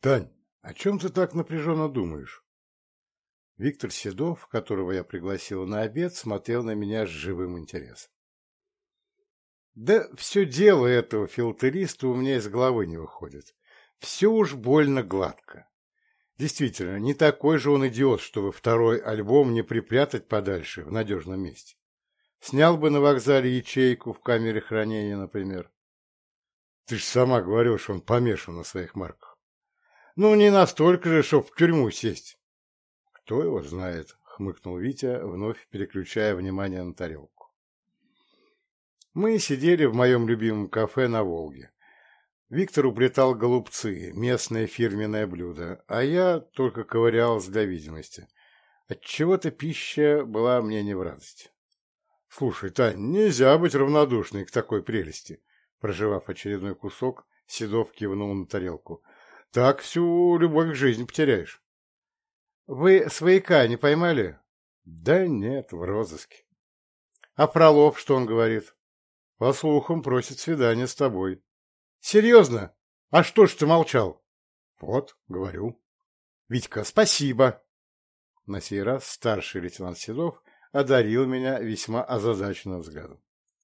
«Тань, о чем ты так напряженно думаешь?» Виктор Седов, которого я пригласил на обед, смотрел на меня с живым интересом. «Да все дело этого филтериста у меня из головы не выходит. Все уж больно гладко. Действительно, не такой же он идиот, чтобы второй альбом не припрятать подальше, в надежном месте. Снял бы на вокзале ячейку в камере хранения, например. Ты же сама говоришь, он помешан на своих марках. Ну, не настолько же, чтоб в тюрьму сесть. Кто его знает, хмыкнул Витя, вновь переключая внимание на тарелку. Мы сидели в моем любимом кафе на Волге. Виктор уплетал голубцы, местное фирменное блюдо, а я только ковырялся для видимости. Отчего-то пища была мне не в радость. «Слушай, Тань, нельзя быть равнодушной к такой прелести!» Проживав очередной кусок, Седов кивнул на тарелку – так всю любовь к жизни потеряешь. Вы свояка не поймали? Да нет, в розыске. А про лоб что он говорит? По слухам просит свидания с тобой. Серьезно? А что ж ты молчал? Вот, говорю. Витька, спасибо. На сей раз старший лейтенант Седов одарил меня весьма озадаченным взглядом.